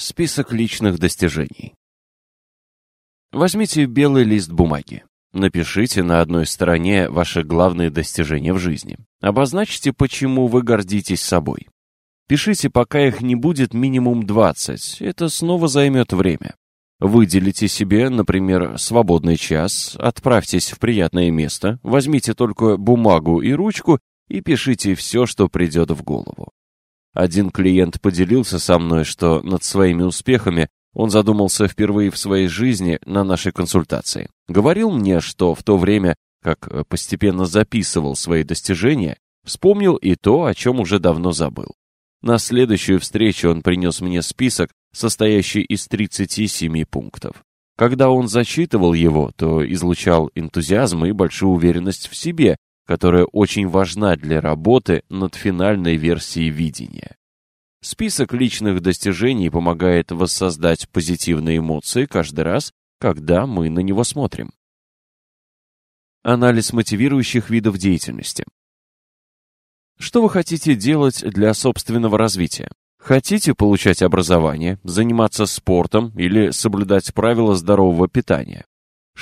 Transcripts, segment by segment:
Список личных достижений. Возьмите белый лист бумаги. Напишите на одной стороне ваши главные достижения в жизни. Обозначьте, почему вы гордитесь собой. Пишите, пока их не будет минимум 20. Это снова займет время. Выделите себе, например, свободный час, отправьтесь в приятное место, возьмите только бумагу и ручку и пишите все, что придет в голову. Один клиент поделился со мной, что над своими успехами он задумался впервые в своей жизни на нашей консультации. Говорил мне, что в то время, как постепенно записывал свои достижения, вспомнил и то, о чем уже давно забыл. На следующую встречу он принес мне список, состоящий из 37 пунктов. Когда он зачитывал его, то излучал энтузиазм и большую уверенность в себе, которая очень важна для работы над финальной версией видения. Список личных достижений помогает воссоздать позитивные эмоции каждый раз, когда мы на него смотрим. Анализ мотивирующих видов деятельности. Что вы хотите делать для собственного развития? Хотите получать образование, заниматься спортом или соблюдать правила здорового питания?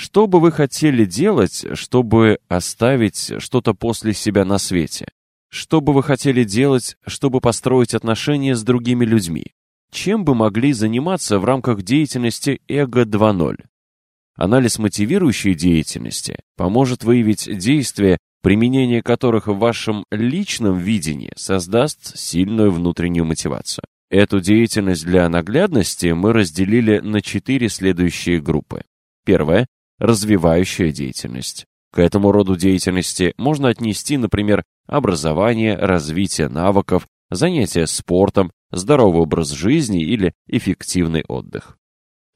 Что бы вы хотели делать, чтобы оставить что-то после себя на свете? Что бы вы хотели делать, чтобы построить отношения с другими людьми? Чем бы могли заниматься в рамках деятельности Эго 2.0? Анализ мотивирующей деятельности поможет выявить действия, применение которых в вашем личном видении создаст сильную внутреннюю мотивацию. Эту деятельность для наглядности мы разделили на четыре следующие группы. Первая развивающая деятельность. К этому роду деятельности можно отнести, например, образование, развитие навыков, занятия спортом, здоровый образ жизни или эффективный отдых.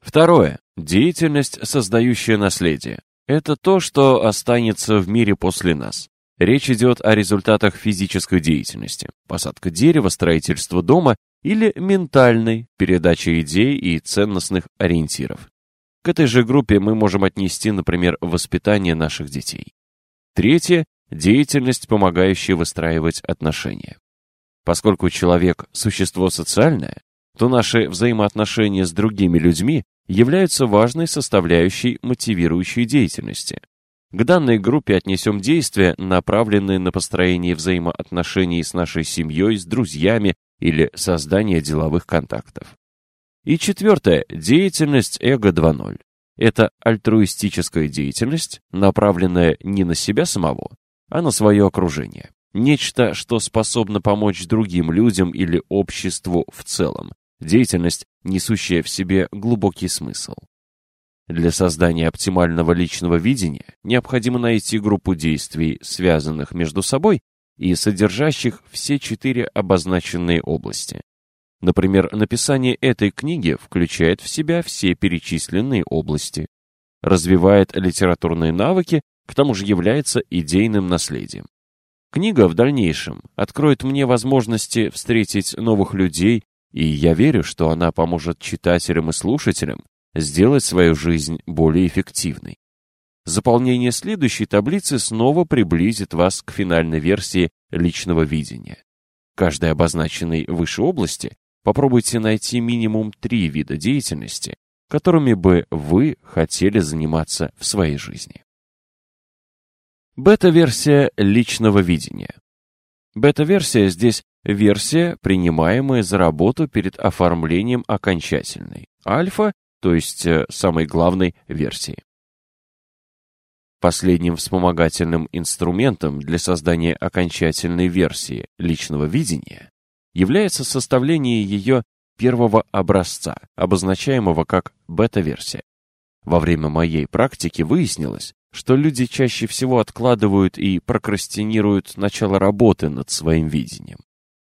Второе. Деятельность, создающая наследие. Это то, что останется в мире после нас. Речь идет о результатах физической деятельности, посадка дерева, строительство дома или ментальной, передача идей и ценностных ориентиров. К этой же группе мы можем отнести, например, воспитание наших детей. Третье – деятельность, помогающая выстраивать отношения. Поскольку человек – существо социальное, то наши взаимоотношения с другими людьми являются важной составляющей мотивирующей деятельности. К данной группе отнесем действия, направленные на построение взаимоотношений с нашей семьей, с друзьями или создание деловых контактов. И четвертое – деятельность эго 2.0. Это альтруистическая деятельность, направленная не на себя самого, а на свое окружение. Нечто, что способно помочь другим людям или обществу в целом. Деятельность, несущая в себе глубокий смысл. Для создания оптимального личного видения необходимо найти группу действий, связанных между собой и содержащих все четыре обозначенные области. Например, написание этой книги включает в себя все перечисленные области, развивает литературные навыки, к тому же является идейным наследием. Книга в дальнейшем откроет мне возможности встретить новых людей, и я верю, что она поможет читателям и слушателям сделать свою жизнь более эффективной. Заполнение следующей таблицы снова приблизит вас к финальной версии личного видения. Каждой обозначенной выше области Попробуйте найти минимум три вида деятельности, которыми бы вы хотели заниматься в своей жизни. Бета-версия личного видения. Бета-версия здесь версия, принимаемая за работу перед оформлением окончательной. Альфа, то есть э, самой главной версии. Последним вспомогательным инструментом для создания окончательной версии личного видения является составление ее первого образца, обозначаемого как бета-версия. Во время моей практики выяснилось, что люди чаще всего откладывают и прокрастинируют начало работы над своим видением.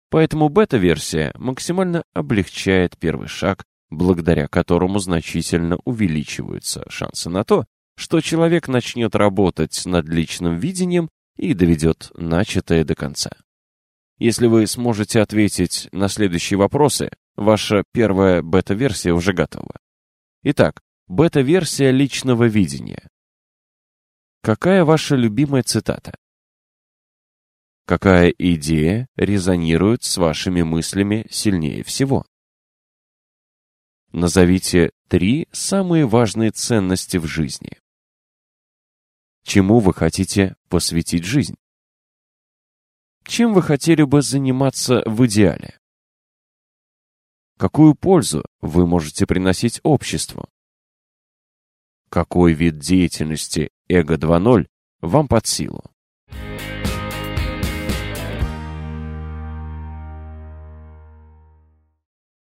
Поэтому бета-версия максимально облегчает первый шаг, благодаря которому значительно увеличиваются шансы на то, что человек начнет работать над личным видением и доведет начатое до конца. Если вы сможете ответить на следующие вопросы, ваша первая бета-версия уже готова. Итак, бета-версия личного видения. Какая ваша любимая цитата? Какая идея резонирует с вашими мыслями сильнее всего? Назовите три самые важные ценности в жизни. Чему вы хотите посвятить жизнь? Чем вы хотели бы заниматься в идеале? Какую пользу вы можете приносить обществу? Какой вид деятельности Эго 2.0 вам под силу?